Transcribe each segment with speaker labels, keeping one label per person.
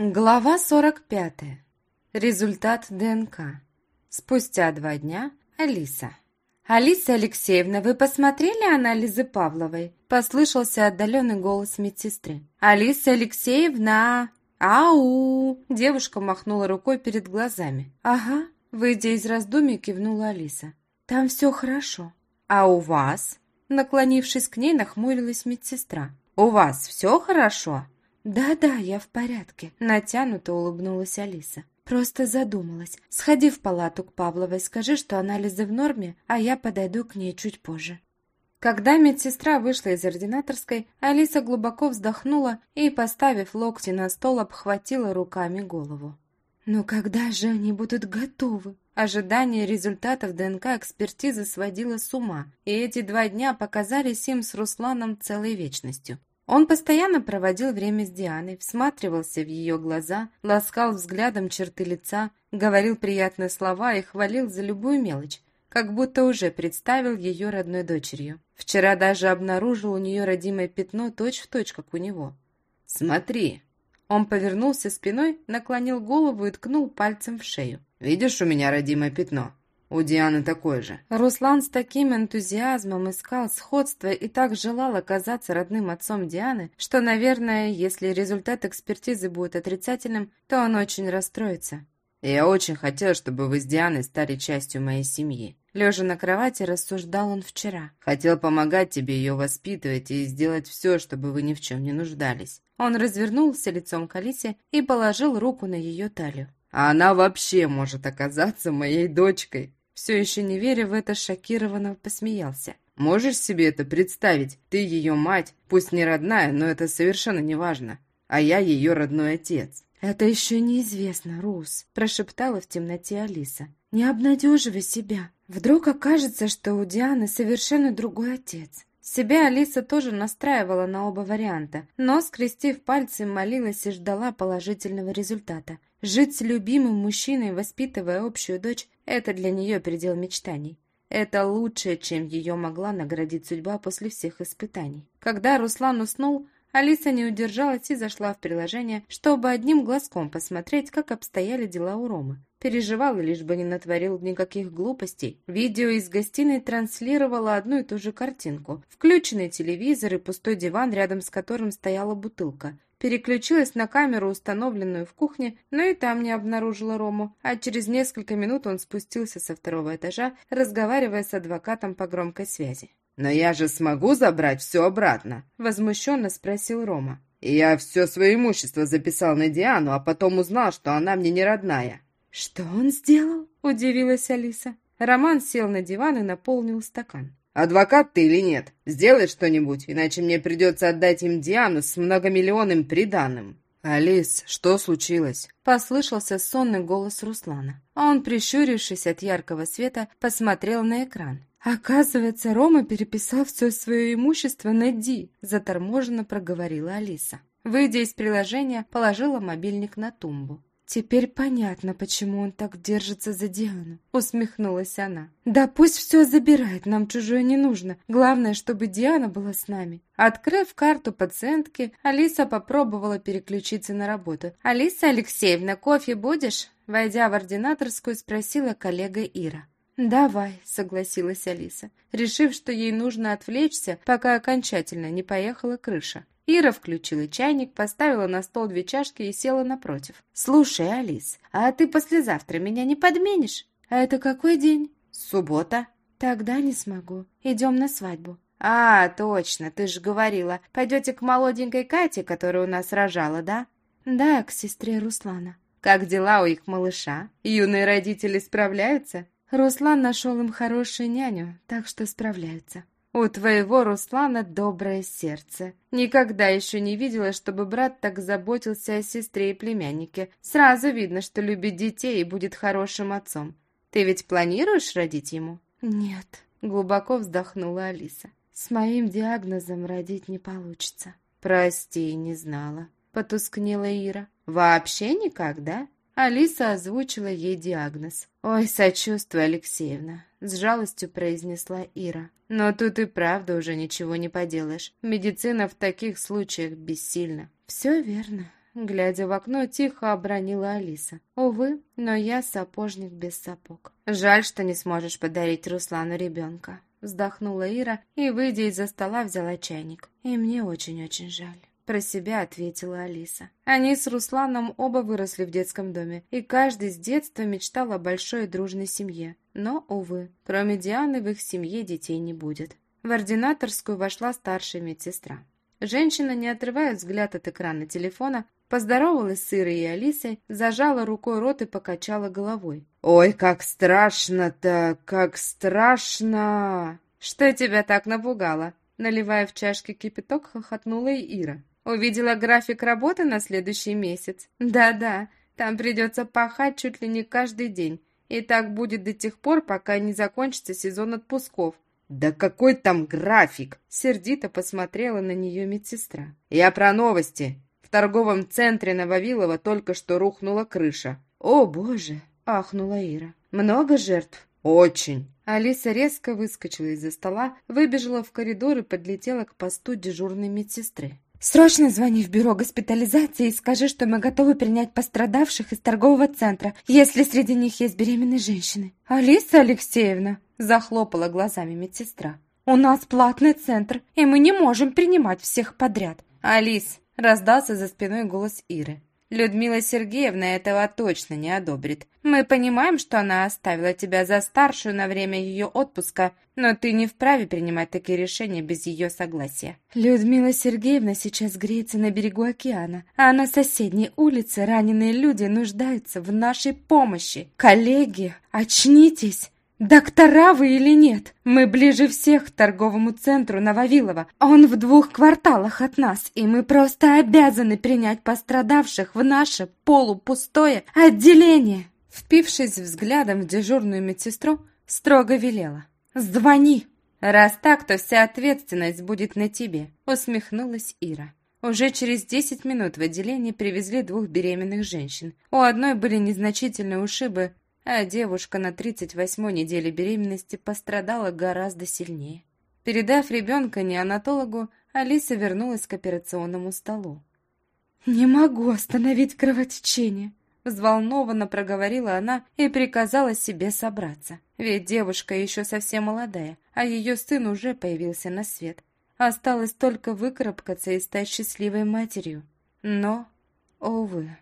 Speaker 1: Глава 45. Результат ДНК. Спустя два дня Алиса. «Алиса Алексеевна, вы посмотрели анализы Павловой?» Послышался отдаленный голос медсестры. «Алиса Алексеевна!» «Ау!» Девушка махнула рукой перед глазами. «Ага», выйдя из раздумий, кивнула Алиса. «Там все хорошо». «А у вас?» Наклонившись к ней, нахмурилась медсестра. «У вас все хорошо?» «Да-да, я в порядке», — натянуто улыбнулась Алиса. «Просто задумалась. Сходи в палату к Павловой, скажи, что анализы в норме, а я подойду к ней чуть позже». Когда медсестра вышла из ординаторской, Алиса глубоко вздохнула и, поставив локти на стол, обхватила руками голову. «Но когда же они будут готовы?» Ожидание результатов ДНК-экспертизы сводило с ума, и эти два дня показались им с Русланом целой вечностью. Он постоянно проводил время с Дианой, всматривался в ее глаза, ласкал взглядом черты лица, говорил приятные слова и хвалил за любую мелочь, как будто уже представил ее родной дочерью. Вчера даже обнаружил у нее родимое пятно точь-в-точь, точь, как у него.
Speaker 2: «Смотри!»
Speaker 1: Он повернулся спиной, наклонил голову и ткнул пальцем в шею.
Speaker 2: «Видишь у меня родимое пятно? У Дианы такое же.
Speaker 1: Руслан с таким энтузиазмом искал сходство и так желал оказаться родным отцом Дианы, что, наверное, если результат экспертизы будет отрицательным, то он очень расстроится.
Speaker 2: «Я очень хотел, чтобы вы с Дианой стали частью моей семьи».
Speaker 1: Лежа на кровати, рассуждал он вчера.
Speaker 2: «Хотел помогать тебе ее воспитывать и сделать все, чтобы вы ни в чем не нуждались».
Speaker 1: Он развернулся лицом к Алисе и положил руку на ее талию.
Speaker 2: «А она вообще может оказаться моей дочкой
Speaker 1: все еще не веря в это, шокированно посмеялся.
Speaker 2: «Можешь себе это представить? Ты ее мать, пусть не родная, но это совершенно не важно. А я ее родной отец».
Speaker 1: «Это еще неизвестно, Рус», – прошептала в темноте Алиса. «Не обнадеживай себя. Вдруг окажется, что у Дианы совершенно другой отец». Себя Алиса тоже настраивала на оба варианта, но, скрестив пальцы, молилась и ждала положительного результата. Жить с любимым мужчиной, воспитывая общую дочь, это для нее предел мечтаний. Это лучшее, чем ее могла наградить судьба после всех испытаний. Когда Руслан уснул, Алиса не удержалась и зашла в приложение, чтобы одним глазком посмотреть, как обстояли дела у Ромы. Переживала, лишь бы не натворил никаких глупостей. Видео из гостиной транслировало одну и ту же картинку. Включенный телевизор и пустой диван, рядом с которым стояла бутылка. Переключилась на камеру, установленную в кухне, но и там не обнаружила Рому, а через несколько минут он спустился со второго этажа, разговаривая с адвокатом по громкой связи.
Speaker 2: «Но я же смогу забрать все обратно?»
Speaker 1: – возмущенно спросил Рома.
Speaker 2: «Я все свое имущество записал на Диану, а потом узнал, что она мне не родная».
Speaker 1: «Что он сделал?» – удивилась Алиса. Роман сел на диван и наполнил стакан.
Speaker 2: Адвокат ты или нет? Сделай что-нибудь, иначе мне придется отдать им Диану с многомиллионным приданым». «Алис, что случилось?»
Speaker 1: Послышался сонный голос Руслана. Он, прищурившись от яркого света, посмотрел на экран. «Оказывается, Рома переписал все свое имущество на Ди», заторможенно проговорила Алиса. Выйдя из приложения, положила мобильник на тумбу. «Теперь понятно, почему он так держится за Диану», — усмехнулась она. «Да пусть все забирает, нам чужое не нужно. Главное, чтобы Диана была с нами». Открыв карту пациентки, Алиса попробовала переключиться на работу. «Алиса Алексеевна, кофе будешь?» Войдя в ординаторскую, спросила коллега Ира. «Давай», — согласилась Алиса, решив, что ей нужно отвлечься, пока окончательно не поехала крыша. Ира включила чайник, поставила на стол две чашки и села напротив. «Слушай, Алис, а ты послезавтра меня не подменишь? А это какой день?»
Speaker 2: «Суббота».
Speaker 1: «Тогда не смогу. Идем на свадьбу».
Speaker 2: «А, точно, ты же говорила. Пойдете к молоденькой Кате, которая у нас рожала, да?»
Speaker 1: «Да, к сестре Руслана».
Speaker 2: «Как дела у их малыша? Юные родители справляются?»
Speaker 1: Руслан нашел им хорошую няню, так что справляются. У твоего Руслана доброе сердце. Никогда еще не видела, чтобы брат так заботился о сестре и племяннике. Сразу видно, что любит детей и будет хорошим отцом. Ты ведь планируешь родить ему? Нет, глубоко вздохнула Алиса. С моим диагнозом родить не получится.
Speaker 2: Прости, не знала.
Speaker 1: Потускнела Ира.
Speaker 2: Вообще никак, да?
Speaker 1: Алиса озвучила ей диагноз. «Ой, сочувствую, Алексеевна», — с жалостью произнесла Ира. «Но тут и правда уже ничего не поделаешь. Медицина в таких случаях бессильна». «Все верно», Глядя в окно, тихо обронила Алиса. Увы, но я сапожник без сапог. Жаль, что не сможешь подарить Руслану ребенка. Вздохнула Ира и, выйдя из-за стола, взяла чайник. И мне очень-очень жаль. Про себя ответила Алиса. Они с Русланом оба выросли в детском доме, и каждый с детства мечтал о большой дружной семье. Но, увы, кроме Дианы в их семье детей не будет. В ординаторскую вошла старшая медсестра. Женщина, не отрывая взгляд от экрана телефона, поздоровалась с Ирой и Алисой, зажала рукой рот и покачала головой.
Speaker 2: «Ой, как страшно-то, как страшно!»
Speaker 1: «Что тебя так напугало?» Наливая в чашки кипяток, хохотнула и Ира. «Увидела график работы на следующий месяц. Да-да, там придется пахать чуть ли не каждый день. И так будет до тех пор, пока не закончится сезон отпусков.
Speaker 2: «Да какой там график?»
Speaker 1: Сердито посмотрела на нее медсестра.
Speaker 2: «Я про новости. В торговом центре на Вавилова только что рухнула крыша».
Speaker 1: «О, боже!» – ахнула Ира. «Много жертв?»
Speaker 2: «Очень!»
Speaker 1: Алиса резко выскочила из-за стола, выбежала в коридор и подлетела к посту дежурной медсестры. «Срочно звони в бюро госпитализации и скажи, что мы готовы принять пострадавших из торгового центра, если среди них есть беременные женщины». «Алиса Алексеевна!» – захлопала глазами медсестра. «У нас платный центр, и мы не можем принимать всех подряд». «Алис!» – раздался за спиной голос Иры. Людмила Сергеевна этого точно не одобрит. Мы понимаем, что она оставила тебя за старшую на время ее отпуска, но ты не вправе принимать такие решения без ее согласия. Людмила Сергеевна сейчас греется на берегу океана, а на соседней улице раненые люди нуждаются в нашей помощи. Коллеги, очнитесь! «Доктора вы или нет? Мы ближе всех к торговому центру на Вавилова. Он в двух кварталах от нас, и мы просто обязаны принять пострадавших в наше полупустое отделение!» Впившись взглядом в дежурную медсестру, строго велела. «Звони!» «Раз так, то вся ответственность будет на тебе», — усмехнулась Ира. Уже через десять минут в отделение привезли двух беременных женщин. У одной были незначительные ушибы а девушка на 38-й неделе беременности пострадала гораздо сильнее. Передав ребенка неонатологу, Алиса вернулась к операционному столу. «Не могу остановить кровотечение», — взволнованно проговорила она и приказала себе собраться. Ведь девушка еще совсем молодая, а ее сын уже появился на свет. Осталось только выкарабкаться и стать счастливой матерью. Но, увы...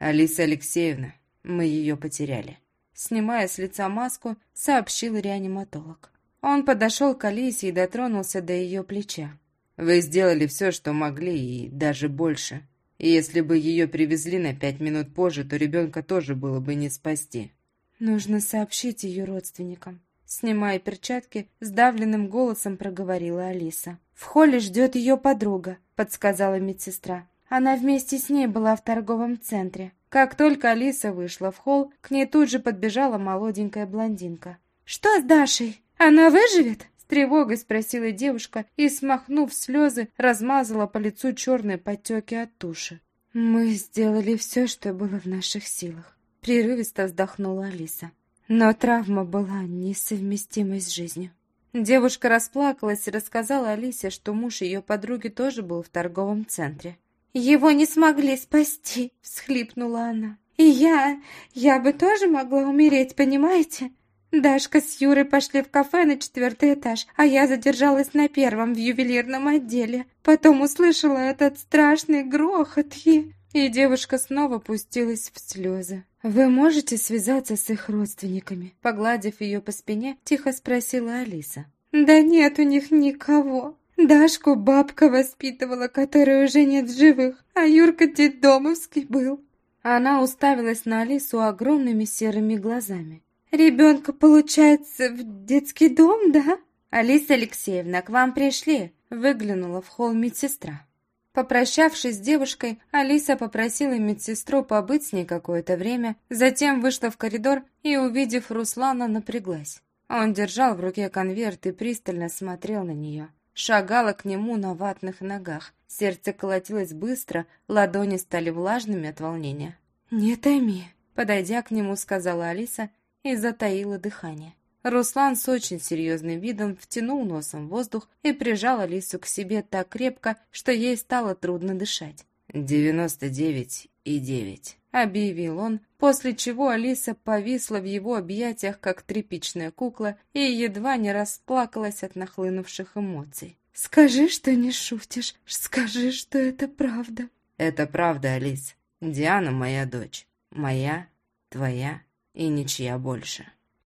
Speaker 2: «Алиса Алексеевна, мы ее потеряли»,
Speaker 1: Снимая с лица маску, сообщил реаниматолог. Он подошел к Алисе и дотронулся до ее плеча.
Speaker 2: «Вы сделали все, что могли, и даже больше. И если бы ее привезли на пять минут позже, то ребенка тоже было бы не спасти».
Speaker 1: «Нужно сообщить ее родственникам». Снимая перчатки, сдавленным голосом проговорила Алиса. «В холле ждет ее подруга», — подсказала медсестра. Она вместе с ней была в торговом центре. Как только Алиса вышла в холл, к ней тут же подбежала молоденькая блондинка. «Что с Дашей? Она выживет?» С тревогой спросила девушка и, смахнув слезы, размазала по лицу черные подтеки от туши. «Мы сделали все, что было в наших силах», — прерывисто вздохнула Алиса. Но травма была несовместимой с жизнью. Девушка расплакалась и рассказала Алисе, что муж ее подруги тоже был в торговом центре. «Его не смогли спасти», — всхлипнула она. «И я... я бы тоже могла умереть, понимаете?» Дашка с Юрой пошли в кафе на четвертый этаж, а я задержалась на первом в ювелирном отделе. Потом услышала этот страшный грохот и... И девушка снова пустилась в слезы. «Вы можете связаться с их родственниками?» Погладив ее по спине, тихо спросила Алиса. «Да нет у них никого. Дашку бабка воспитывала, которой уже нет живых, а Юрка детдомовский был. Она уставилась на Алису огромными серыми глазами. «Ребенка, получается, в детский дом, да?» «Алиса Алексеевна, к вам пришли!» Выглянула в холл медсестра. Попрощавшись с девушкой, Алиса попросила медсестру побыть с ней какое-то время, затем вышла в коридор и, увидев Руслана, напряглась. Он держал в руке конверт и пристально смотрел на нее шагала к нему на ватных ногах. Сердце колотилось быстро, ладони стали влажными от волнения. «Не тайми», — подойдя к нему, сказала Алиса и затаила дыхание. Руслан с очень серьезным видом втянул носом воздух и прижал Алису к себе так крепко, что ей стало трудно дышать.
Speaker 2: девяносто девять и девять», —
Speaker 1: объявил он, после чего Алиса повисла в его объятиях, как тряпичная кукла, и едва не расплакалась от нахлынувших эмоций. «Скажи, что не шутишь, скажи, что это правда».
Speaker 2: «Это правда, Алис. Диана моя дочь. Моя, твоя и ничья больше».